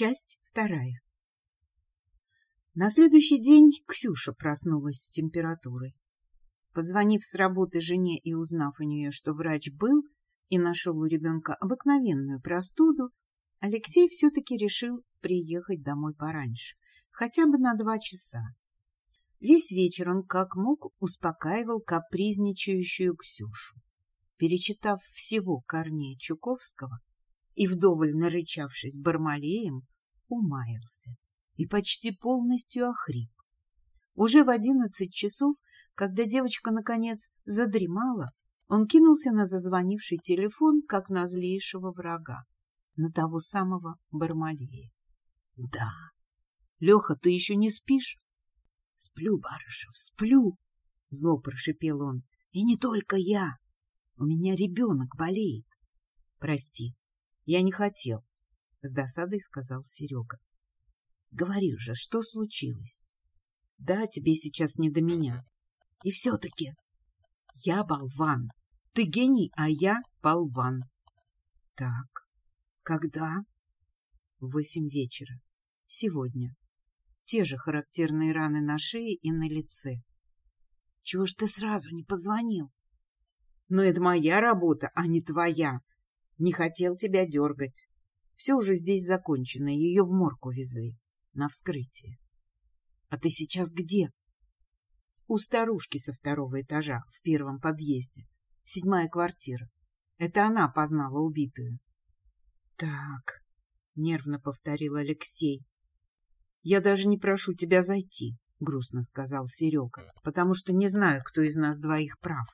Часть вторая. На следующий день Ксюша проснулась с температурой. Позвонив с работы жене и узнав у нее, что врач был и нашел у ребенка обыкновенную простуду, Алексей все-таки решил приехать домой пораньше, хотя бы на два часа. Весь вечер он как мог успокаивал капризничающую Ксюшу. Перечитав всего Корнея Чуковского и вдоволь нарычавшись Бармалеем, умаялся и почти полностью охрип. Уже в одиннадцать часов, когда девочка, наконец, задремала, он кинулся на зазвонивший телефон, как на злейшего врага, на того самого Бармалея. — Да. — Леха, ты еще не спишь? — Сплю, Барышев, сплю, — зло прошипел он. — И не только я. У меня ребенок болеет. — Прости, я не хотел, — с досадой сказал Серега. — Говори же, что случилось? — Да, тебе сейчас не до меня. — И все-таки... — Я болван. Ты гений, а я болван. — Так, когда? — восемь вечера. Сегодня. Те же характерные раны на шее и на лице. — Чего ж ты сразу не позвонил? — Но это моя работа, а не твоя. Не хотел тебя дергать. Все уже здесь закончено, ее в морг увезли. На вскрытие. А ты сейчас где? У старушки со второго этажа, в первом подъезде. Седьмая квартира. Это она познала убитую. Так, нервно повторил Алексей. Я даже не прошу тебя зайти, грустно сказал Серега, потому что не знаю, кто из нас двоих прав.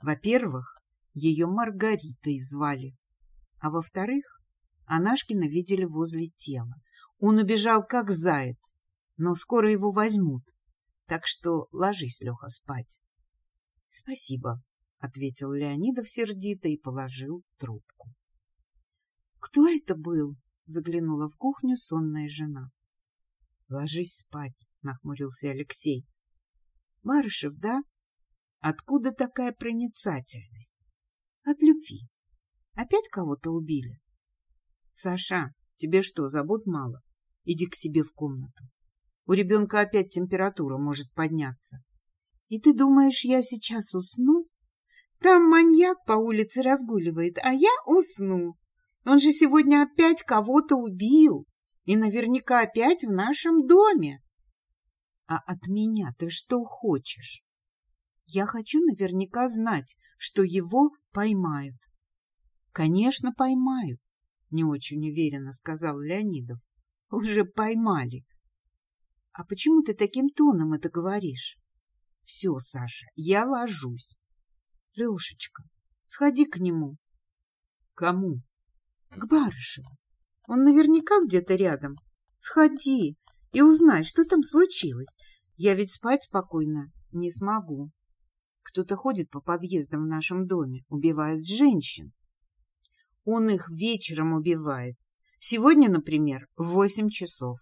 Во-первых, ее Маргаритой звали, а во-вторых, Анашкина видели возле тела. Он убежал, как заяц, но скоро его возьмут. Так что ложись, Леха, спать. — Спасибо, — ответил Леонидов сердито и положил трубку. — Кто это был? — заглянула в кухню сонная жена. — Ложись спать, — нахмурился Алексей. — Барышев, да? Откуда такая проницательность? — От любви. Опять кого-то убили? — Саша, тебе что, забот мало? Иди к себе в комнату. У ребенка опять температура может подняться. И ты думаешь, я сейчас усну? Там маньяк по улице разгуливает, а я усну. Он же сегодня опять кого-то убил. И наверняка опять в нашем доме. А от меня ты что хочешь? Я хочу наверняка знать, что его поймают. Конечно, поймают, не очень уверенно сказал Леонидов. Уже поймали. А почему ты таким тоном это говоришь? Все, Саша, я ложусь. Лешечка, сходи к нему. Кому? К Барышеву. Он наверняка где-то рядом. Сходи и узнай, что там случилось. Я ведь спать спокойно не смогу. Кто-то ходит по подъездам в нашем доме, убивает женщин. Он их вечером убивает. Сегодня, например, в восемь часов.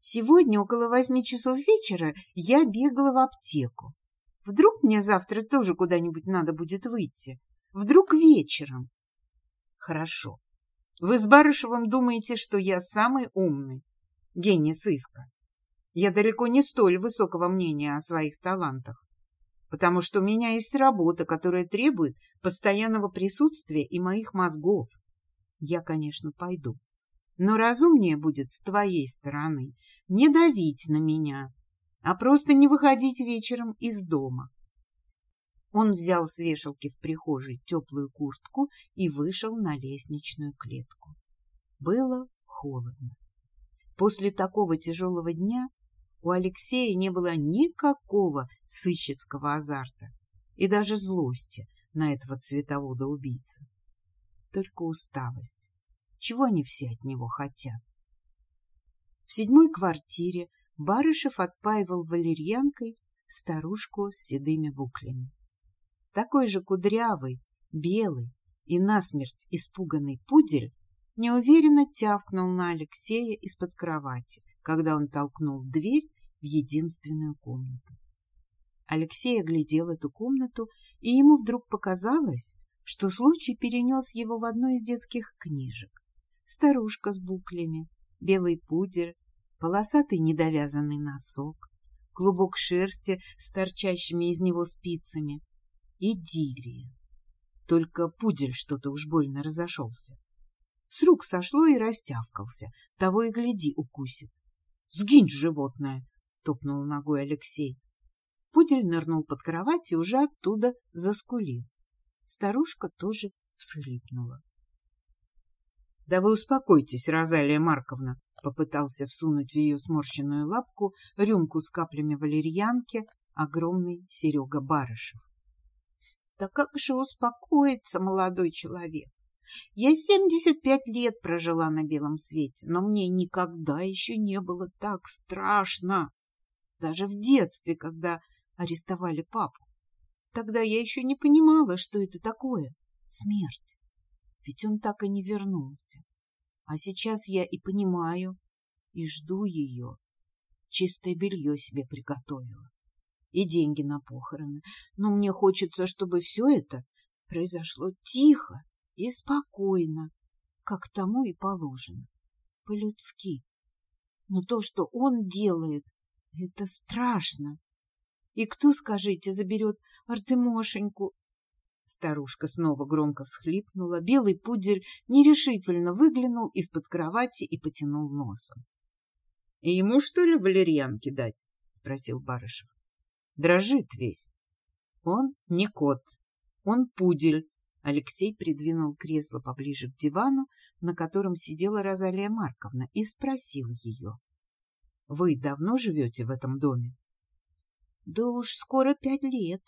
Сегодня около восьми часов вечера я бегала в аптеку. Вдруг мне завтра тоже куда-нибудь надо будет выйти. Вдруг вечером. Хорошо. Вы с Барышевым думаете, что я самый умный, гений сыска. Я далеко не столь высокого мнения о своих талантах потому что у меня есть работа, которая требует постоянного присутствия и моих мозгов. Я, конечно, пойду. Но разумнее будет с твоей стороны не давить на меня, а просто не выходить вечером из дома. Он взял с вешалки в прихожей теплую куртку и вышел на лестничную клетку. Было холодно. После такого тяжелого дня у Алексея не было никакого сыщицкого азарта и даже злости на этого цветовода-убийца. Только усталость. Чего они все от него хотят? В седьмой квартире Барышев отпаивал валерьянкой старушку с седыми буклями. Такой же кудрявый, белый и насмерть испуганный пудель неуверенно тявкнул на Алексея из-под кровати, когда он толкнул дверь в единственную комнату. Алексей оглядел эту комнату, и ему вдруг показалось, что случай перенес его в одну из детских книжек. Старушка с буклями, белый пудель, полосатый недовязанный носок, клубок шерсти с торчащими из него спицами. Идиллия. Только пудель что-то уж больно разошелся. С рук сошло и растявкался, того и гляди укусит. — Сгинь, животное! — топнул ногой Алексей. Пудель нырнул под кровать и уже оттуда заскулил. Старушка тоже всхлипнула. — Да вы успокойтесь, Розалия Марковна, — попытался всунуть в ее сморщенную лапку рюмку с каплями валерьянки огромный Серега Барышев. — Да как же успокоиться, молодой человек? Я семьдесят пять лет прожила на белом свете, но мне никогда еще не было так страшно. Даже в детстве, когда арестовали папу. Тогда я еще не понимала, что это такое — смерть. Ведь он так и не вернулся. А сейчас я и понимаю, и жду ее. Чистое белье себе приготовила. И деньги на похороны. Но мне хочется, чтобы все это произошло тихо и спокойно, как тому и положено, по-людски. Но то, что он делает, это страшно. И кто, скажите, заберет Артемошеньку? Старушка снова громко всхлипнула. Белый пудель нерешительно выглянул из-под кровати и потянул носом. — И ему, что ли, валерьянки дать? — спросил Барышев. — Дрожит весь. Он не кот, он пудель. Алексей придвинул кресло поближе к дивану, на котором сидела Розалия Марковна, и спросил ее. — Вы давно живете в этом доме? — Да уж скоро пять лет.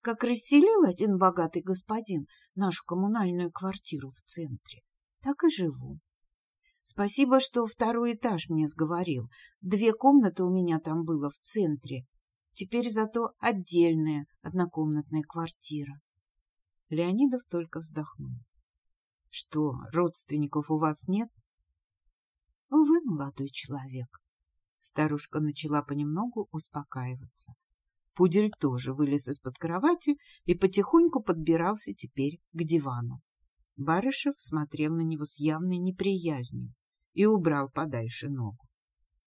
Как расселил один богатый господин нашу коммунальную квартиру в центре, так и живу. Спасибо, что второй этаж мне сговорил. Две комнаты у меня там было в центре. Теперь зато отдельная однокомнатная квартира. Леонидов только вздохнул. — Что, родственников у вас нет? — Вы молодой человек. Старушка начала понемногу успокаиваться. Пудель тоже вылез из-под кровати и потихоньку подбирался теперь к дивану. Барышев смотрел на него с явной неприязнью и убрал подальше ногу.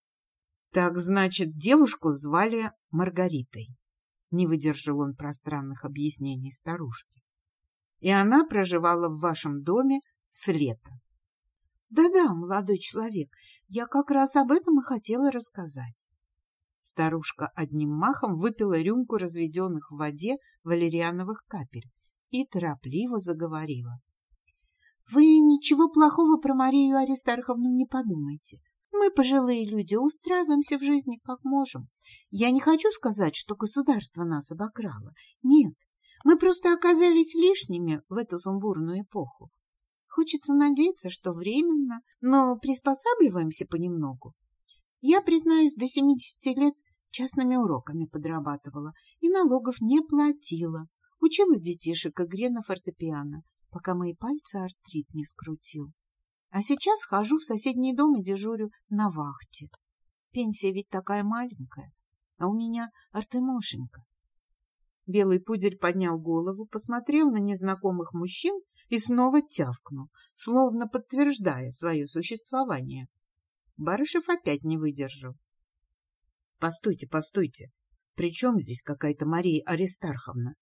— Так, значит, девушку звали Маргаритой. Не выдержал он пространных объяснений старушки. И она проживала в вашем доме с лета. Да — Да-да, молодой человек, я как раз об этом и хотела рассказать. Старушка одним махом выпила рюмку разведенных в воде валериановых капель и торопливо заговорила. — Вы ничего плохого про Марию Аристарховну не подумайте. Мы, пожилые люди, устраиваемся в жизни как можем. Я не хочу сказать, что государство нас обокрало. Нет, мы просто оказались лишними в эту сумбурную эпоху. Хочется надеяться, что временно, но приспосабливаемся понемногу. Я, признаюсь, до 70 лет частными уроками подрабатывала и налогов не платила. Учила детишек игре на фортепиано, пока мои пальцы артрит не скрутил. А сейчас хожу в соседний дом и дежурю на вахте. Пенсия ведь такая маленькая, а у меня Артемошенька. Белый пудель поднял голову, посмотрел на незнакомых мужчин и снова тявкнул, словно подтверждая свое существование. Барышев опять не выдержал. — Постойте, постойте. При чем здесь какая-то Мария Аристарховна?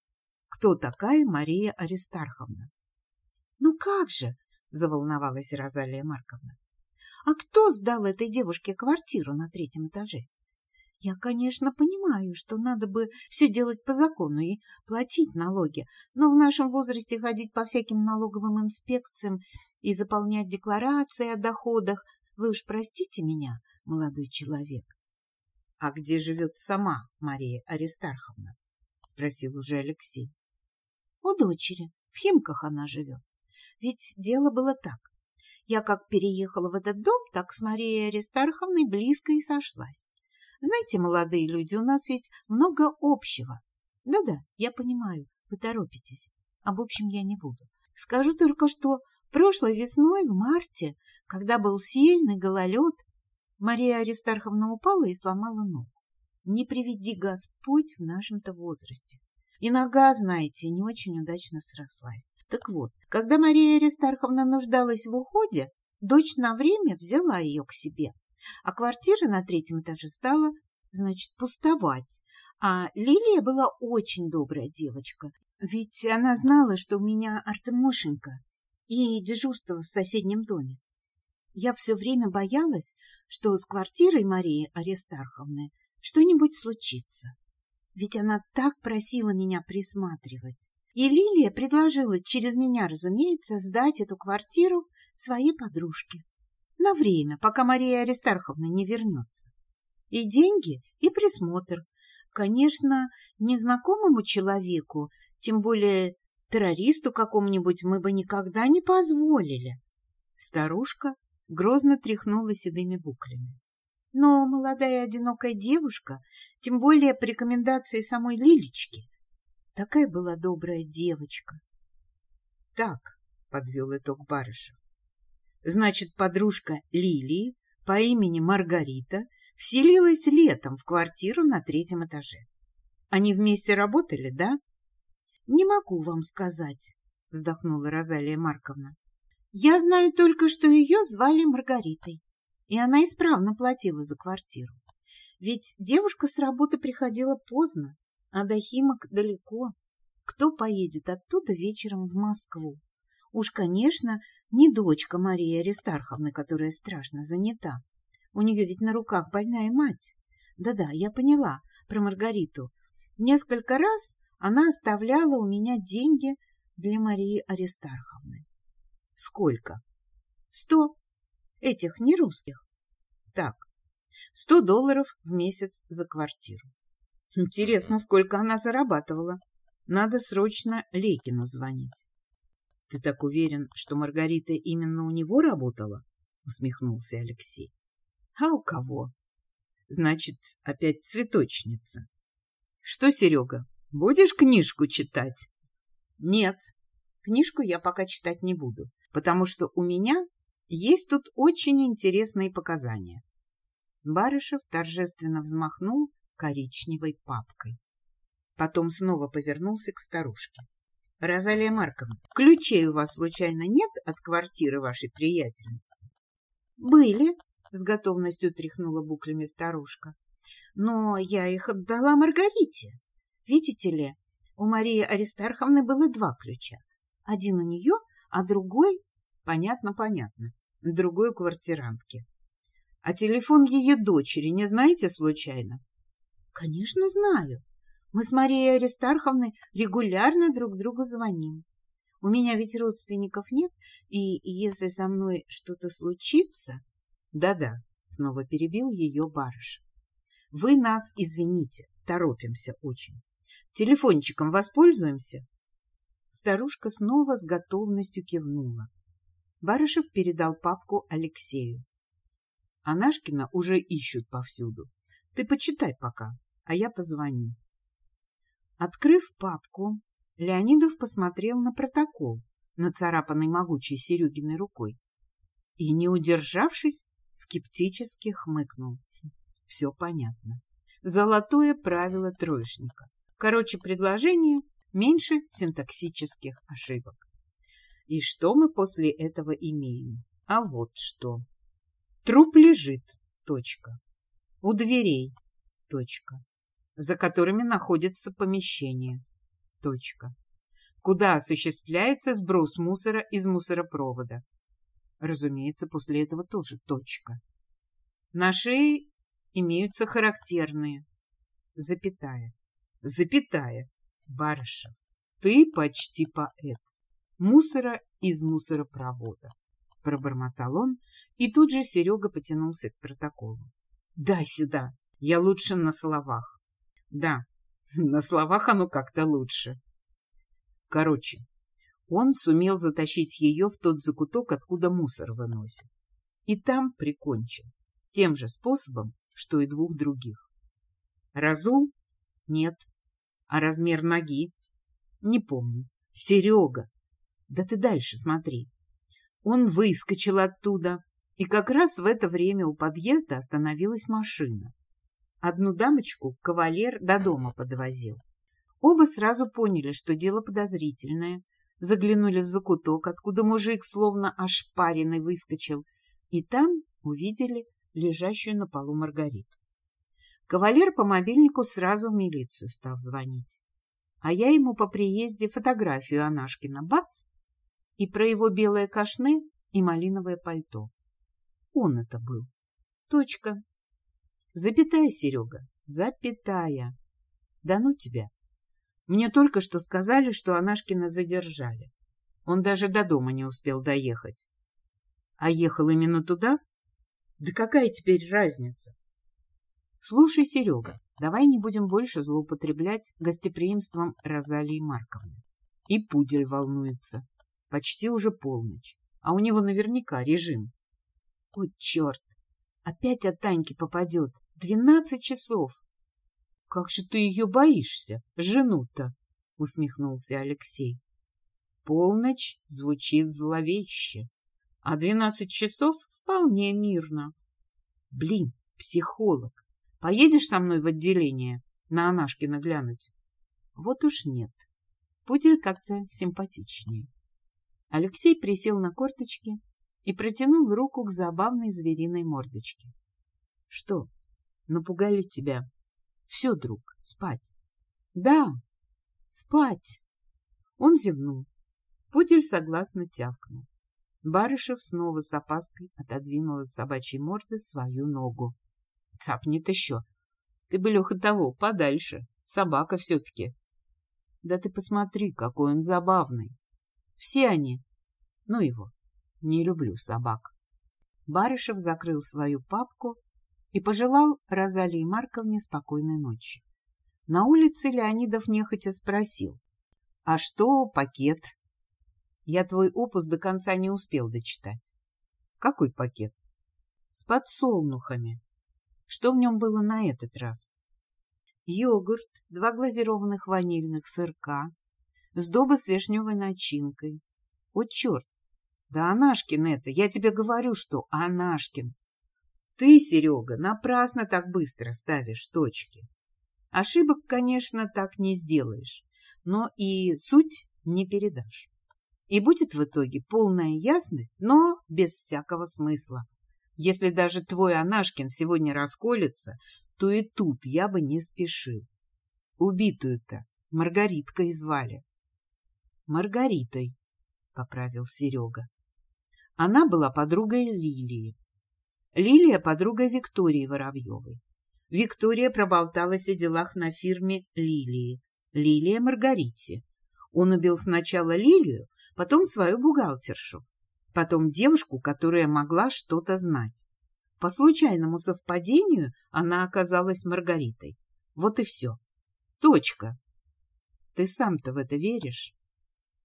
Кто такая Мария Аристарховна? — Ну как же, — заволновалась Розалия Марковна. — А кто сдал этой девушке квартиру на третьем этаже? Я, конечно, понимаю, что надо бы все делать по закону и платить налоги, но в нашем возрасте ходить по всяким налоговым инспекциям и заполнять декларации о доходах вы уж простите меня, молодой человек. — А где живет сама Мария Аристарховна? — спросил уже Алексей. — У дочери. В Химках она живет. Ведь дело было так. Я как переехала в этот дом, так с Марией Аристарховной близко и сошлась. Знаете, молодые люди, у нас ведь много общего. Да-да, я понимаю, вы торопитесь. Об общем я не буду. Скажу только, что прошлой весной, в марте, когда был сильный гололед, Мария Аристарховна упала и сломала ногу. Не приведи Господь в нашем-то возрасте. И нога, знаете, не очень удачно срослась. Так вот, когда Мария Аристарховна нуждалась в уходе, Дочь на время взяла ее к себе, а квартира на третьем этаже стала, значит, пустовать. А Лилия была очень добрая девочка, ведь она знала, что у меня Артемошенька и дежурство в соседнем доме. Я все время боялась, что с квартирой Марии Аристарховны что-нибудь случится. Ведь она так просила меня присматривать. И Лилия предложила через меня, разумеется, сдать эту квартиру своей подружке. На время, пока Мария Аристарховна не вернется. И деньги, и присмотр. Конечно, незнакомому человеку, тем более террористу какому-нибудь мы бы никогда не позволили. Старушка грозно тряхнула седыми буклями. Но молодая одинокая девушка, тем более по рекомендации самой Лилечки, такая была добрая девочка. — Так, — подвел итог Барышев, — значит, подружка Лилии по имени Маргарита вселилась летом в квартиру на третьем этаже. Они вместе работали, да? — Не могу вам сказать, — вздохнула Розалия Марковна. — Я знаю только, что ее звали Маргаритой и она исправно платила за квартиру. Ведь девушка с работы приходила поздно, а до Химок далеко. Кто поедет оттуда вечером в Москву? Уж, конечно, не дочка Марии Аристарховны, которая страшно занята. У нее ведь на руках больная мать. Да-да, я поняла про Маргариту. Несколько раз она оставляла у меня деньги для Марии Аристарховны. Сколько? Сто. Этих, не русских. Так, сто долларов в месяц за квартиру. Интересно, сколько она зарабатывала. Надо срочно Лейкину звонить. — Ты так уверен, что Маргарита именно у него работала? — усмехнулся Алексей. — А у кого? — Значит, опять цветочница. — Что, Серега, будешь книжку читать? — Нет, книжку я пока читать не буду, потому что у меня есть тут очень интересные показания. Барышев торжественно взмахнул коричневой папкой. Потом снова повернулся к старушке. — Розалия Марковна, ключей у вас случайно нет от квартиры вашей приятельницы? — Были, — с готовностью тряхнула буклями старушка. — Но я их отдала Маргарите. Видите ли, у Марии Аристарховны было два ключа. Один у нее, а другой... Понятно, понятно другой у квартирантки. А телефон ее дочери не знаете случайно? — Конечно, знаю. Мы с Марией Аристарховной регулярно друг другу звоним. У меня ведь родственников нет, и если со мной что-то случится... Да — Да-да, — снова перебил ее барыш. — Вы нас извините, торопимся очень. Телефончиком воспользуемся? Старушка снова с готовностью кивнула. Барышев передал папку Алексею. Анашкина уже ищут повсюду. Ты почитай пока, а я позвоню. Открыв папку, Леонидов посмотрел на протокол, нацарапанный могучей Серегиной рукой, и, не удержавшись, скептически хмыкнул. Все понятно. Золотое правило троечника. Короче, предложение меньше синтаксических ошибок. И что мы после этого имеем? А вот что. Труп лежит. Точка. У дверей. Точка. За которыми находится помещение. Точка. Куда осуществляется сброс мусора из мусоропровода. Разумеется, после этого тоже точка. На шее имеются характерные. Запятая. Запятая. Барышев, ты почти поэт мусора из мусоропровода. Пробормотал он, и тут же Серега потянулся к протоколу. — Дай сюда, я лучше на словах. — Да, на словах оно как-то лучше. Короче, он сумел затащить ее в тот закуток, откуда мусор выносит. И там прикончил. Тем же способом, что и двух других. Разул? Нет. А размер ноги? Не помню. Серега, да ты дальше смотри. Он выскочил оттуда, и как раз в это время у подъезда остановилась машина. Одну дамочку кавалер до дома подвозил. Оба сразу поняли, что дело подозрительное. заглянули в закуток, откуда мужик словно ошпаренный выскочил, и там увидели лежащую на полу Маргариту. Кавалер по мобильнику сразу в милицию стал звонить. А я ему по приезде фотографию Анашкина бац и про его белое кашне и малиновое пальто. Он это был. Точка. Запятая, Серега, запятая. Да ну тебя. Мне только что сказали, что Анашкина задержали. Он даже до дома не успел доехать. А ехал именно туда? Да какая теперь разница? Слушай, Серега, давай не будем больше злоупотреблять гостеприимством Розалии Марковны. И пудель волнуется. Почти уже полночь. А у него наверняка режим. О, черт! Опять от Таньки попадет. Двенадцать часов. Как же ты ее боишься, жену-то? Усмехнулся Алексей. Полночь звучит зловеще, а двенадцать часов вполне мирно. Блин, психолог, поедешь со мной в отделение на Анашкина глянуть? Вот уж нет. Пудель как-то симпатичнее. Алексей присел на корточки и протянул руку к забавной звериной мордочке. — Что, напугали тебя? — Все, друг, спать. — Да, спать. Он зевнул. Пудель согласно тявкнул. Барышев снова с опаской отодвинул от собачьей морды свою ногу. — Цапнет еще. Ты бы, Леха, того, подальше. Собака все-таки. — Да ты посмотри, какой он забавный. Все они. Ну его. Не люблю собак. Барышев закрыл свою папку и пожелал Розалии Марковне спокойной ночи. На улице Леонидов нехотя спросил. — А что пакет? Я твой опус до конца не успел дочитать. — Какой пакет? — С подсолнухами. Что в нем было на этот раз? Йогурт, два глазированных ванильных сырка, сдоба с вишневой начинкой, о, черт! Да Анашкин это, я тебе говорю, что Анашкин. Ты, Серега, напрасно так быстро ставишь точки. Ошибок, конечно, так не сделаешь, но и суть не передашь. И будет в итоге полная ясность, но без всякого смысла. Если даже твой Анашкин сегодня расколется, то и тут я бы не спешил. Убитую-то Маргариткой звали. Маргаритой, — поправил Серега. Она была подругой Лилии. Лилия — подруга Виктории Воробьевой. Виктория проболталась о делах на фирме Лилии. Лилия Маргарите. Он убил сначала Лилию, потом свою бухгалтершу, потом девушку, которая могла что-то знать. По случайному совпадению она оказалась Маргаритой. Вот и все. Точка. Ты сам-то в это веришь?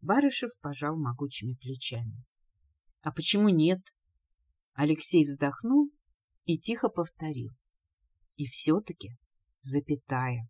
Барышев пожал могучими плечами. — А почему нет? Алексей вздохнул и тихо повторил. — И все-таки запятая.